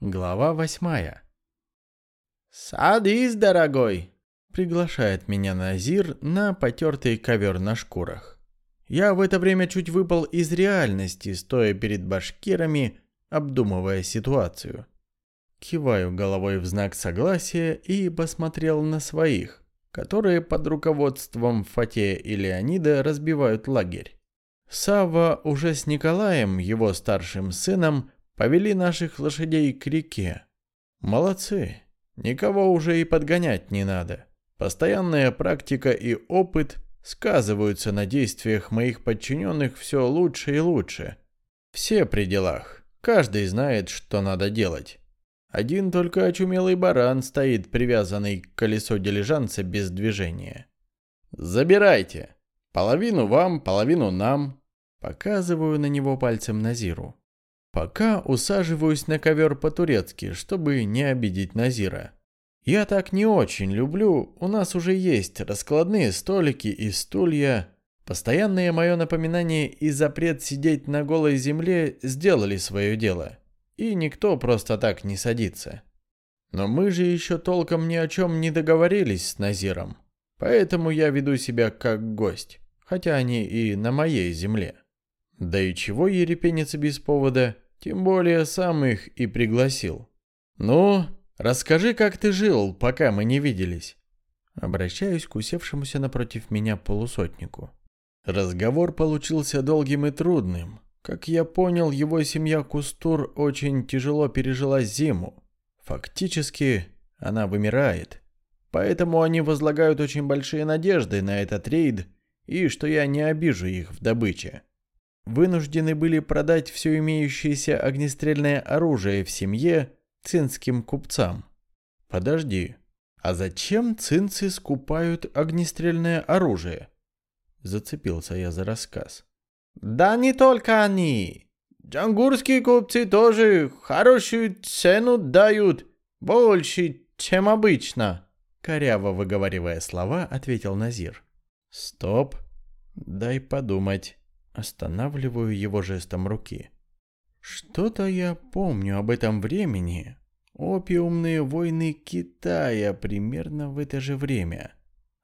Глава восьмая. «Садись, дорогой!» Приглашает меня Назир на потертый ковер на шкурах. Я в это время чуть выпал из реальности, стоя перед башкирами, обдумывая ситуацию. Киваю головой в знак согласия и посмотрел на своих, которые под руководством Фатея и Леонида разбивают лагерь. Сава уже с Николаем, его старшим сыном, Повели наших лошадей к реке. Молодцы. Никого уже и подгонять не надо. Постоянная практика и опыт сказываются на действиях моих подчиненных все лучше и лучше. Все при делах. Каждый знает, что надо делать. Один только очумелый баран стоит привязанный к колесу дилижанса без движения. «Забирайте. Половину вам, половину нам». Показываю на него пальцем Назиру. Пока усаживаюсь на ковер по-турецки, чтобы не обидеть Назира. Я так не очень люблю, у нас уже есть раскладные столики и стулья. Постоянное мое напоминание и запрет сидеть на голой земле сделали свое дело. И никто просто так не садится. Но мы же еще толком ни о чем не договорились с Назиром. Поэтому я веду себя как гость, хотя они и на моей земле. Да и чего ерепениться без повода, тем более сам их и пригласил. «Ну, расскажи, как ты жил, пока мы не виделись?» Обращаюсь к усевшемуся напротив меня полусотнику. Разговор получился долгим и трудным. Как я понял, его семья Кустур очень тяжело пережила зиму. Фактически, она вымирает. Поэтому они возлагают очень большие надежды на этот рейд и что я не обижу их в добыче вынуждены были продать все имеющееся огнестрельное оружие в семье цинским купцам. Подожди, а зачем цинцы скупают огнестрельное оружие? Зацепился я за рассказ. Да не только они. Джангурские купцы тоже хорошую цену дают, больше, чем обычно. Коряво выговаривая слова, ответил Назир. Стоп, дай подумать. Останавливаю его жестом руки. Что-то я помню об этом времени. Опиумные войны Китая примерно в это же время.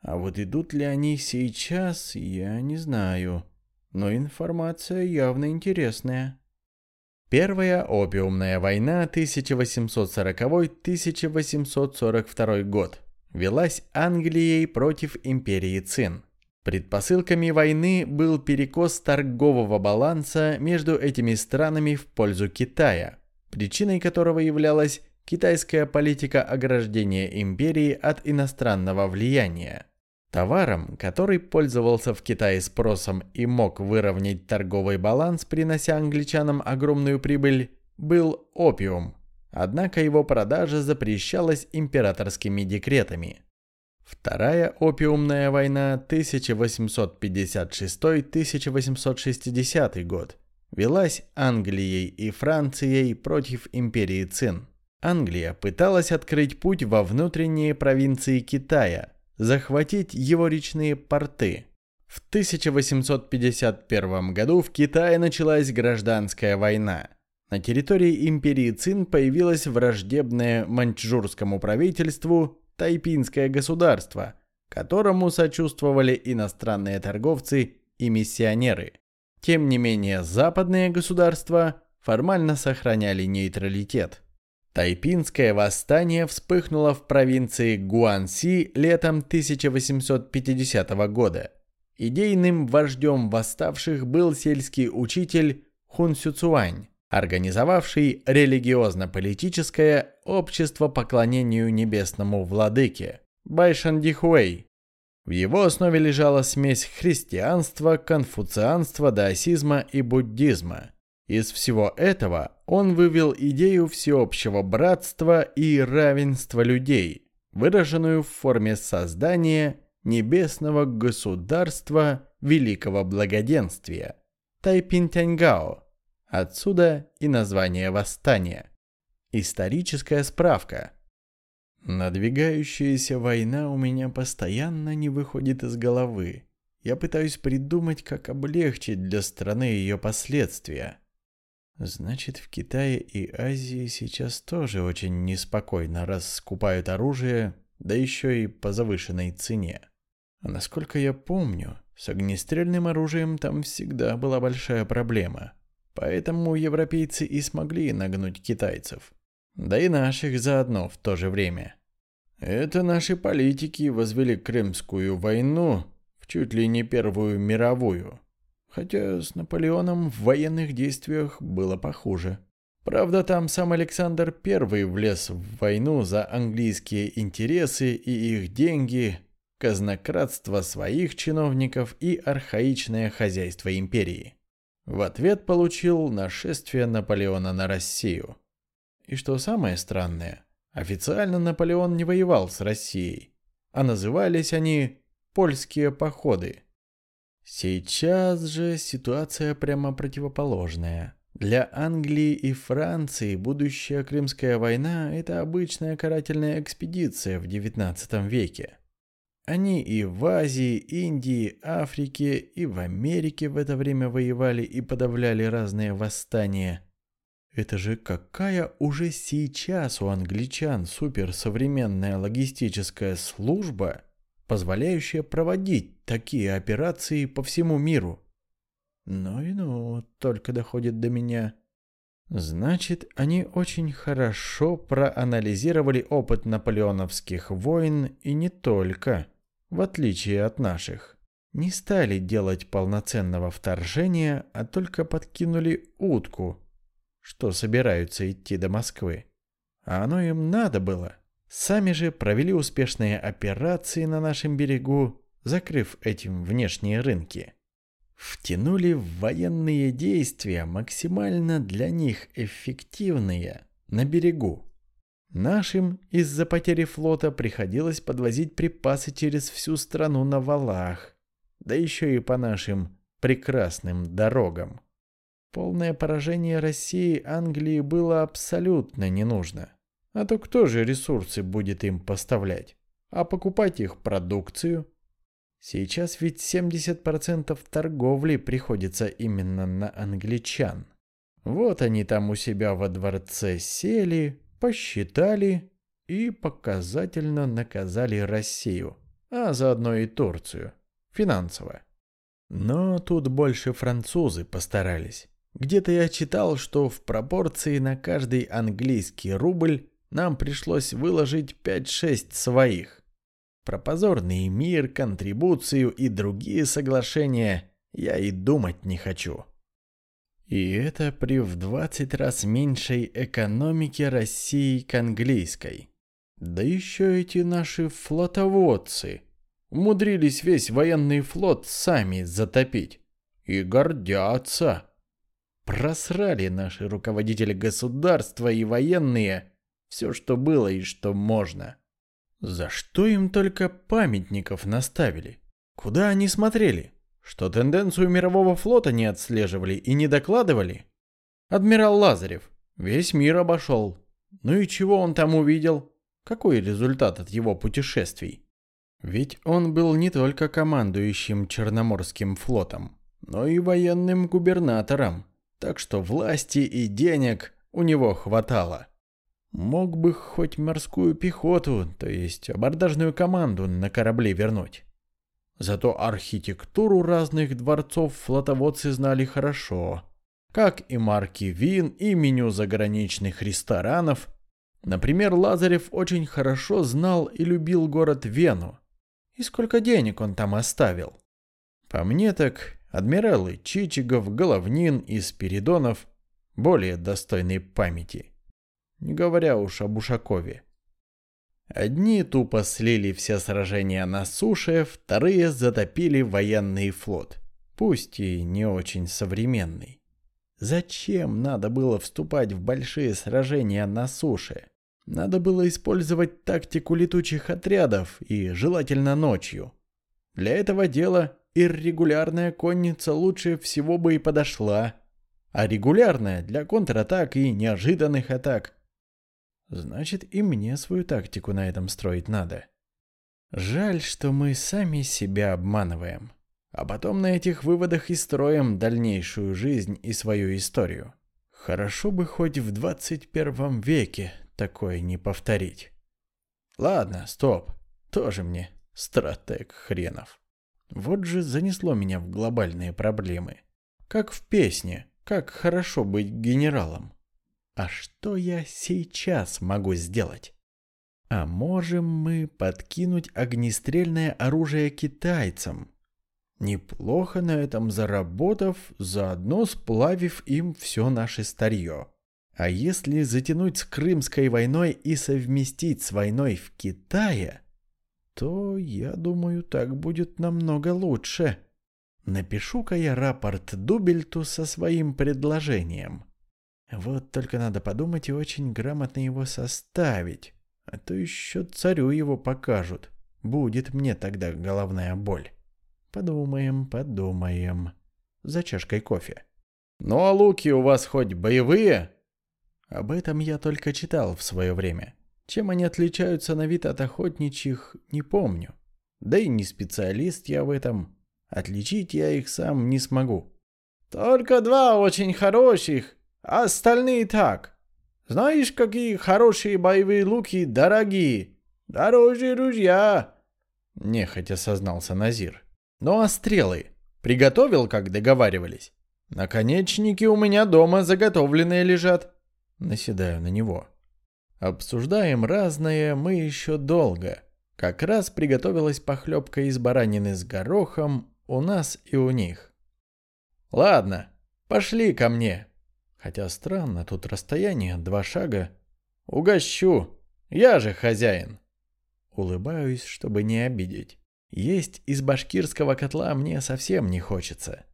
А вот идут ли они сейчас, я не знаю. Но информация явно интересная. Первая опиумная война 1840-1842 год велась Англией против империи Цин. Предпосылками войны был перекос торгового баланса между этими странами в пользу Китая, причиной которого являлась китайская политика ограждения империи от иностранного влияния. Товаром, который пользовался в Китае спросом и мог выровнять торговый баланс, принося англичанам огромную прибыль, был опиум. Однако его продажа запрещалась императорскими декретами – Вторая опиумная война 1856-1860 год велась Англией и Францией против империи Цин. Англия пыталась открыть путь во внутренние провинции Китая, захватить его речные порты. В 1851 году в Китае началась гражданская война. На территории империи Цин появилась враждебная маньчжурскому правительству Тайпинское государство, которому сочувствовали иностранные торговцы и миссионеры. Тем не менее, западные государства формально сохраняли нейтралитет. Тайпинское восстание вспыхнуло в провинции Гуанси летом 1850 года. Идейным вождем восставших был сельский учитель Хун Сюцуань, организовавший религиозно-политическое общество поклонению небесному владыке Байшандихуэй. В его основе лежала смесь христианства, конфуцианства, даосизма и буддизма. Из всего этого он вывел идею всеобщего братства и равенства людей, выраженную в форме создания небесного государства великого благоденствия – Тайпинтяньгао – Отсюда и название восстания. Историческая справка. Надвигающаяся война у меня постоянно не выходит из головы. Я пытаюсь придумать, как облегчить для страны ее последствия. Значит, в Китае и Азии сейчас тоже очень неспокойно, раз скупают оружие, да еще и по завышенной цене. А насколько я помню, с огнестрельным оружием там всегда была большая проблема. Поэтому европейцы и смогли нагнуть китайцев. Да и наших заодно в то же время. Это наши политики возвели Крымскую войну в чуть ли не Первую мировую. Хотя с Наполеоном в военных действиях было похуже. Правда, там сам Александр I влез в войну за английские интересы и их деньги, казнократство своих чиновников и архаичное хозяйство империи. В ответ получил нашествие Наполеона на Россию. И что самое странное, официально Наполеон не воевал с Россией, а назывались они «польские походы». Сейчас же ситуация прямо противоположная. Для Англии и Франции будущая Крымская война – это обычная карательная экспедиция в XIX веке. Они и в Азии, Индии, Африке, и в Америке в это время воевали и подавляли разные восстания. Это же какая уже сейчас у англичан суперсовременная логистическая служба, позволяющая проводить такие операции по всему миру. Ну и ну, только доходит до меня. Значит, они очень хорошо проанализировали опыт наполеоновских войн и не только в отличие от наших, не стали делать полноценного вторжения, а только подкинули утку, что собираются идти до Москвы. А оно им надо было. Сами же провели успешные операции на нашем берегу, закрыв этим внешние рынки. Втянули в военные действия максимально для них эффективные на берегу. Нашим из-за потери флота приходилось подвозить припасы через всю страну на валах, да еще и по нашим прекрасным дорогам. Полное поражение России Англии было абсолютно не нужно. А то кто же ресурсы будет им поставлять? А покупать их продукцию? Сейчас ведь 70% торговли приходится именно на англичан. Вот они там у себя во дворце сели, посчитали и показательно наказали Россию, а заодно и Турцию, финансово. Но тут больше французы постарались. Где-то я читал, что в пропорции на каждый английский рубль нам пришлось выложить 5-6 своих. Про позорный мир, контрибуцию и другие соглашения я и думать не хочу. И это при в 20 раз меньшей экономике России к английской. Да еще эти наши флотоводцы умудрились весь военный флот сами затопить. И гордятся. Просрали наши руководители государства и военные все, что было и что можно. За что им только памятников наставили? Куда они смотрели? Что тенденцию мирового флота не отслеживали и не докладывали? Адмирал Лазарев весь мир обошел. Ну и чего он там увидел? Какой результат от его путешествий? Ведь он был не только командующим Черноморским флотом, но и военным губернатором, так что власти и денег у него хватало. Мог бы хоть морскую пехоту, то есть абордажную команду на корабли вернуть. Зато архитектуру разных дворцов флотоводцы знали хорошо, как и марки вин и меню заграничных ресторанов. Например, Лазарев очень хорошо знал и любил город Вену. И сколько денег он там оставил. По мне так, адмиралы Чичигов, Головнин и Спиридонов более достойной памяти. Не говоря уж об Ушакове. Одни тупо слили все сражения на суше, вторые затопили военный флот, пусть и не очень современный. Зачем надо было вступать в большие сражения на суше? Надо было использовать тактику летучих отрядов и желательно ночью. Для этого дела иррегулярная конница лучше всего бы и подошла, а регулярная для контратак и неожиданных атак Значит, и мне свою тактику на этом строить надо. Жаль, что мы сами себя обманываем. А потом на этих выводах и строим дальнейшую жизнь и свою историю. Хорошо бы хоть в 21 веке такое не повторить. Ладно, стоп. Тоже мне стратег хренов. Вот же занесло меня в глобальные проблемы. Как в песне, как хорошо быть генералом. А что я сейчас могу сделать? А можем мы подкинуть огнестрельное оружие китайцам? Неплохо на этом заработав, заодно сплавив им все наше старье. А если затянуть с Крымской войной и совместить с войной в Китае, то, я думаю, так будет намного лучше. Напишу-ка я рапорт Дубельту со своим предложением. Вот только надо подумать и очень грамотно его составить, а то еще царю его покажут. Будет мне тогда головная боль. Подумаем, подумаем. За чашкой кофе. Ну а луки у вас хоть боевые? Об этом я только читал в свое время. Чем они отличаются на вид от охотничьих, не помню. Да и не специалист я в этом. Отличить я их сам не смогу. Только два очень хороших, а остальные так. Знаешь, какие хорошие боевые луки дорогие. Дороже ружья. Нехотя сознался Назир. Ну а стрелы? Приготовил, как договаривались? Наконечники у меня дома заготовленные лежат. Наседаю на него. Обсуждаем разное мы еще долго. Как раз приготовилась похлебка из баранины с горохом у нас и у них. Ладно, пошли ко мне. Хотя странно, тут расстояние два шага. Угощу, я же хозяин. Улыбаюсь, чтобы не обидеть. Есть из башкирского котла мне совсем не хочется.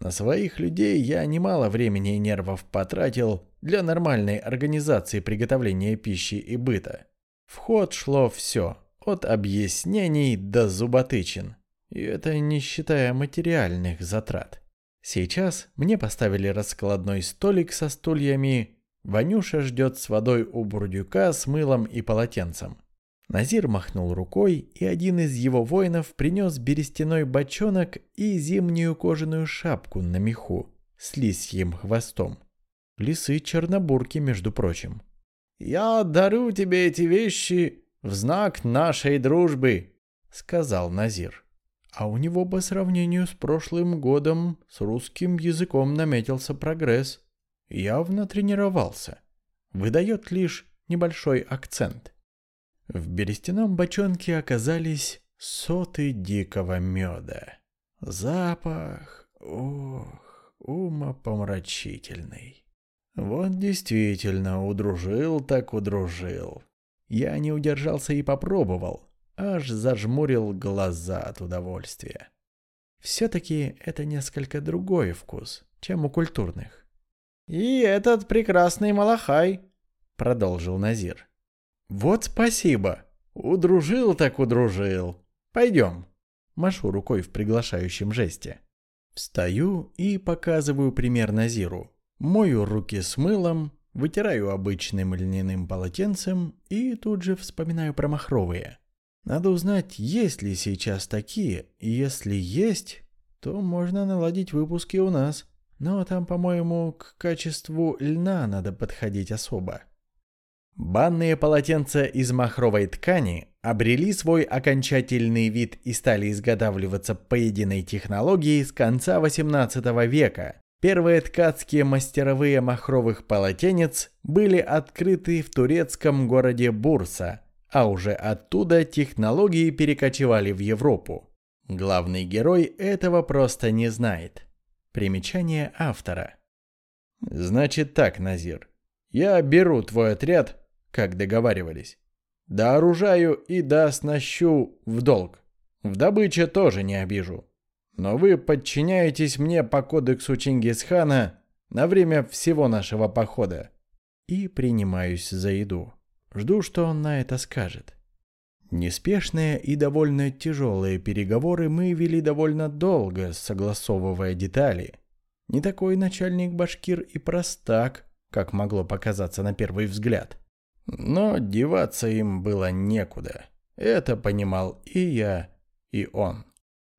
На своих людей я немало времени и нервов потратил для нормальной организации приготовления пищи и быта. В ход шло все, от объяснений до зуботычин. И это не считая материальных затрат. Сейчас мне поставили раскладной столик со стульями. Ванюша ждет с водой у бурдюка с мылом и полотенцем. Назир махнул рукой, и один из его воинов принес берестяной бочонок и зимнюю кожаную шапку на меху с лисьим хвостом. Лисы чернобурки, между прочим. «Я дарю тебе эти вещи в знак нашей дружбы», — сказал Назир. А у него по сравнению с прошлым годом с русским языком наметился прогресс. Явно тренировался. Выдает лишь небольшой акцент. В берестяном бочонке оказались соты дикого меда. Запах, ох, умопомрачительный. Вот действительно, удружил так удружил. Я не удержался и попробовал, аж зажмурил глаза от удовольствия. Все-таки это несколько другой вкус, чем у культурных. «И этот прекрасный Малахай», — продолжил Назир. «Вот спасибо. Удружил так удружил. Пойдем». Машу рукой в приглашающем жесте. Встаю и показываю пример Назиру. Мою руки с мылом, вытираю обычным льняным полотенцем и тут же вспоминаю про махровые. Надо узнать, есть ли сейчас такие, и если есть, то можно наладить выпуски у нас. Но там, по-моему, к качеству льна надо подходить особо. Банные полотенца из махровой ткани обрели свой окончательный вид и стали изготавливаться по единой технологии с конца 18 века. Первые ткацкие мастеровые махровых полотенец были открыты в турецком городе Бурса, а уже оттуда технологии перекочевали в Европу. Главный герой этого просто не знает. Примечание автора. Значит так, Назир. Я беру твой отряд как договаривались. Дооружаю и дооснащу в долг. В добыче тоже не обижу. Но вы подчиняетесь мне по кодексу Чингисхана на время всего нашего похода. И принимаюсь за еду. Жду, что он на это скажет. Неспешные и довольно тяжелые переговоры мы вели довольно долго, согласовывая детали. Не такой начальник башкир и простак, как могло показаться на первый взгляд. Но деваться им было некуда. Это понимал и я, и он.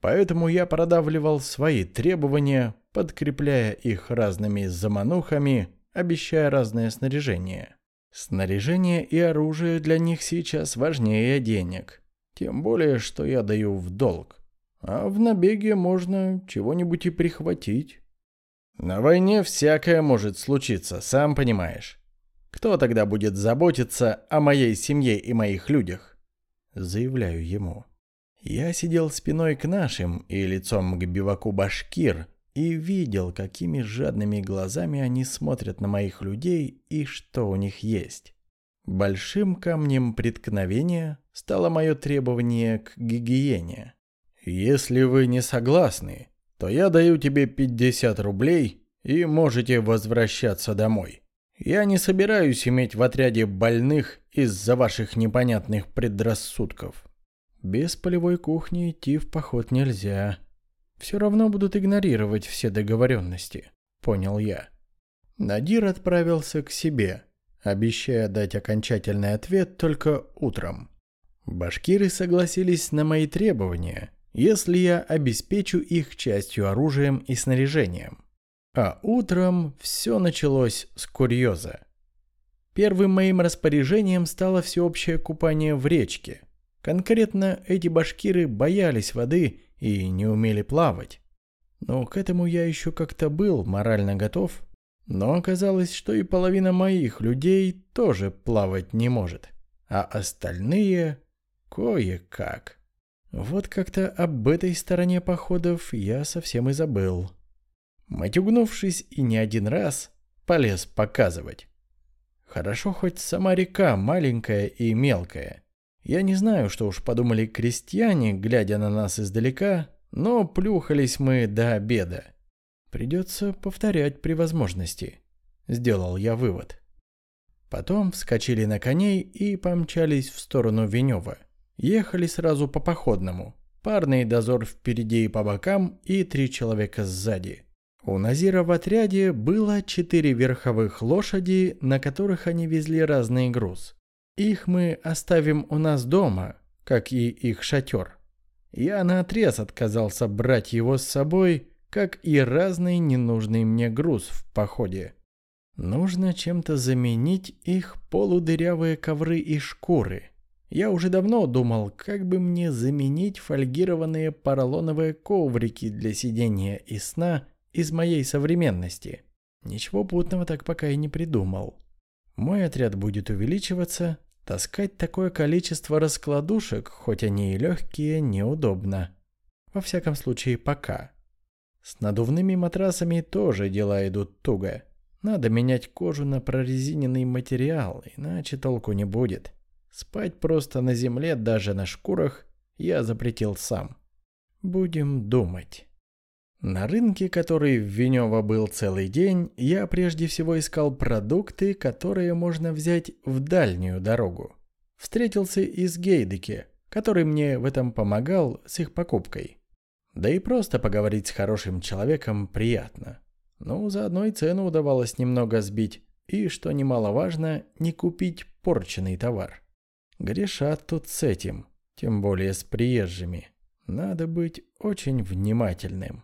Поэтому я продавливал свои требования, подкрепляя их разными заманухами, обещая разное снаряжение. Снаряжение и оружие для них сейчас важнее денег. Тем более, что я даю в долг. А в набеге можно чего-нибудь и прихватить. На войне всякое может случиться, сам понимаешь. Кто тогда будет заботиться о моей семье и моих людях? Заявляю ему. Я сидел спиной к нашим и лицом к биваку башкир и видел, какими жадными глазами они смотрят на моих людей и что у них есть. Большим камнем преткновения стало мое требование к гигиене. Если вы не согласны, то я даю тебе 50 рублей и можете возвращаться домой. Я не собираюсь иметь в отряде больных из-за ваших непонятных предрассудков. Без полевой кухни идти в поход нельзя. Все равно будут игнорировать все договоренности, понял я. Надир отправился к себе, обещая дать окончательный ответ только утром. Башкиры согласились на мои требования, если я обеспечу их частью оружием и снаряжением. А утром все началось с курьеза. Первым моим распоряжением стало всеобщее купание в речке. Конкретно эти башкиры боялись воды и не умели плавать. Но к этому я еще как-то был морально готов. Но оказалось, что и половина моих людей тоже плавать не может. А остальные кое-как. Вот как-то об этой стороне походов я совсем и забыл. Матюгнувшись и не один раз, полез показывать. Хорошо хоть сама река маленькая и мелкая. Я не знаю, что уж подумали крестьяне, глядя на нас издалека, но плюхались мы до обеда. Придется повторять при возможности. Сделал я вывод. Потом вскочили на коней и помчались в сторону Венева. Ехали сразу по походному. Парный дозор впереди и по бокам и три человека сзади. У Назира в отряде было четыре верховых лошади, на которых они везли разный груз. Их мы оставим у нас дома, как и их шатер. Я наотрез отказался брать его с собой, как и разный ненужный мне груз в походе. Нужно чем-то заменить их полудырявые ковры и шкуры. Я уже давно думал, как бы мне заменить фольгированные поролоновые коврики для сидения и сна из моей современности. Ничего путного так пока и не придумал. Мой отряд будет увеличиваться, таскать такое количество раскладушек, хоть они и легкие, неудобно. Во всяком случае, пока. С надувными матрасами тоже дела идут туго. Надо менять кожу на прорезиненный материал, иначе толку не будет. Спать просто на земле, даже на шкурах, я запретил сам. Будем думать. На рынке, который в Венево был целый день, я прежде всего искал продукты, которые можно взять в дальнюю дорогу. Встретился и с Гейдеке, который мне в этом помогал с их покупкой. Да и просто поговорить с хорошим человеком приятно. Ну, заодно и цену удавалось немного сбить, и, что немаловажно, не купить порченный товар. Грешат тут с этим, тем более с приезжими. Надо быть очень внимательным.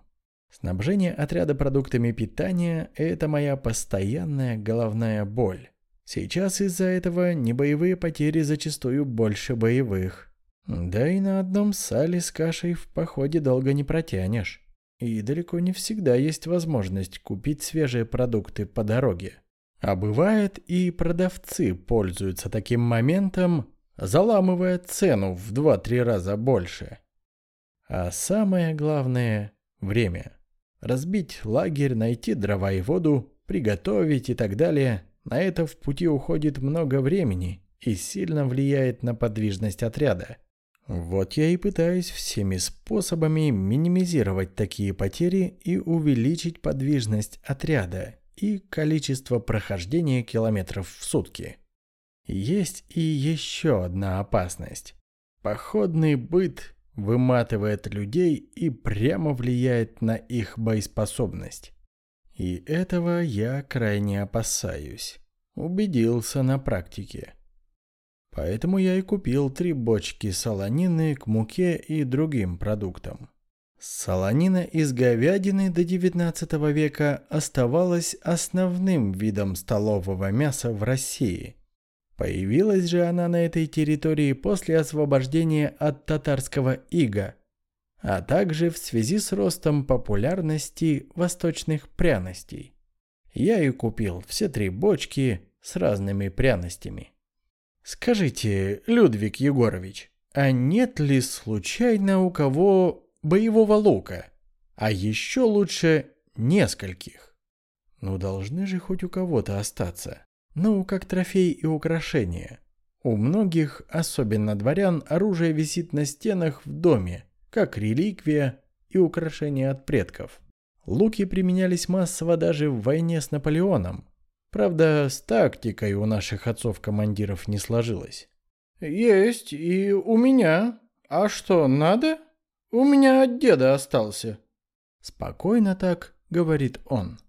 Снабжение отряда продуктами питания – это моя постоянная головная боль. Сейчас из-за этого небоевые потери зачастую больше боевых. Да и на одном сале с кашей в походе долго не протянешь. И далеко не всегда есть возможность купить свежие продукты по дороге. А бывает и продавцы пользуются таким моментом, заламывая цену в 2-3 раза больше. А самое главное – время. Разбить лагерь, найти дрова и воду, приготовить и так далее. На это в пути уходит много времени и сильно влияет на подвижность отряда. Вот я и пытаюсь всеми способами минимизировать такие потери и увеличить подвижность отряда и количество прохождения километров в сутки. Есть и еще одна опасность. Походный быт выматывает людей и прямо влияет на их боеспособность. И этого я крайне опасаюсь. Убедился на практике. Поэтому я и купил три бочки солонины к муке и другим продуктам. Солонина из говядины до 19 века оставалась основным видом столового мяса в России. Появилась же она на этой территории после освобождения от татарского ига, а также в связи с ростом популярности восточных пряностей. Я и купил все три бочки с разными пряностями. Скажите, Людвиг Егорович, а нет ли случайно у кого боевого лука, а еще лучше нескольких. Ну должны же хоть у кого-то остаться. Ну, как трофей и украшение. У многих, особенно дворян, оружие висит на стенах в доме, как реликвия и украшение от предков. Луки применялись массово даже в войне с Наполеоном. Правда, с тактикой у наших отцов-командиров не сложилось. «Есть и у меня. А что, надо?» У меня от деда остался. Спокойно так, говорит он.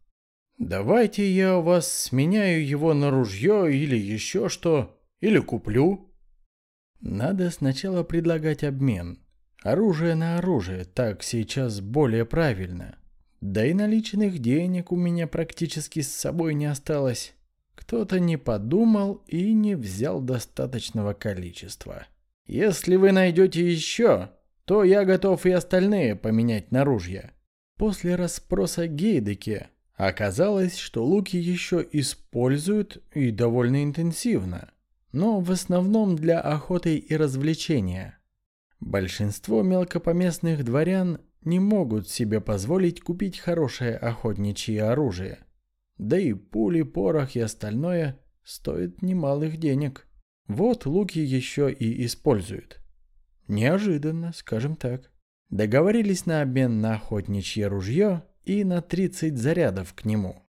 Давайте я у вас сменяю его на ружье или еще что, или куплю. Надо сначала предлагать обмен. Оружие на оружие, так сейчас более правильно. Да и наличных денег у меня практически с собой не осталось. Кто-то не подумал и не взял достаточного количества. Если вы найдете еще, то я готов и остальные поменять на ружья. После расспроса Гейдеке оказалось, что луки еще используют и довольно интенсивно, но в основном для охоты и развлечения. Большинство мелкопоместных дворян не могут себе позволить купить хорошее охотничье оружие. Да и пули, порох и остальное стоят немалых денег. Вот луки еще и используют. Неожиданно, скажем так. Договорились на обмен на охотничье ружье и на 30 зарядов к нему.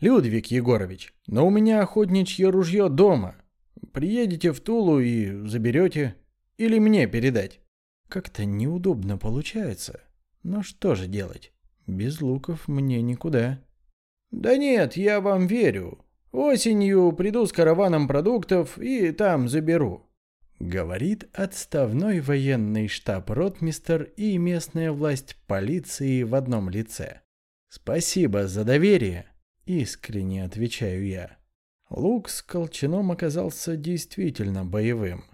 «Людвиг Егорович, но у меня охотничье ружье дома. Приедете в Тулу и заберете. Или мне передать?» Как-то неудобно получается. Но что же делать? Без луков мне никуда. «Да нет, я вам верю. Осенью приду с караваном продуктов и там заберу. Говорит отставной военный штаб-ротмистер и местная власть полиции в одном лице. «Спасибо за доверие», — искренне отвечаю я. Лук с колчаном оказался действительно боевым.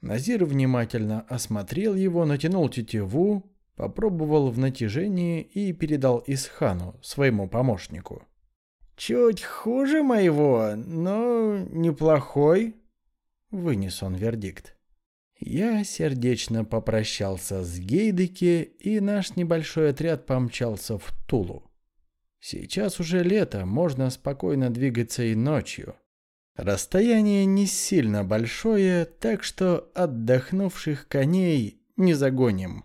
Назир внимательно осмотрел его, натянул тетиву, попробовал в натяжении и передал Исхану, своему помощнику. «Чуть хуже моего, но неплохой», Вынес он вердикт. Я сердечно попрощался с Гейдеке, и наш небольшой отряд помчался в Тулу. Сейчас уже лето, можно спокойно двигаться и ночью. Расстояние не сильно большое, так что отдохнувших коней не загоним.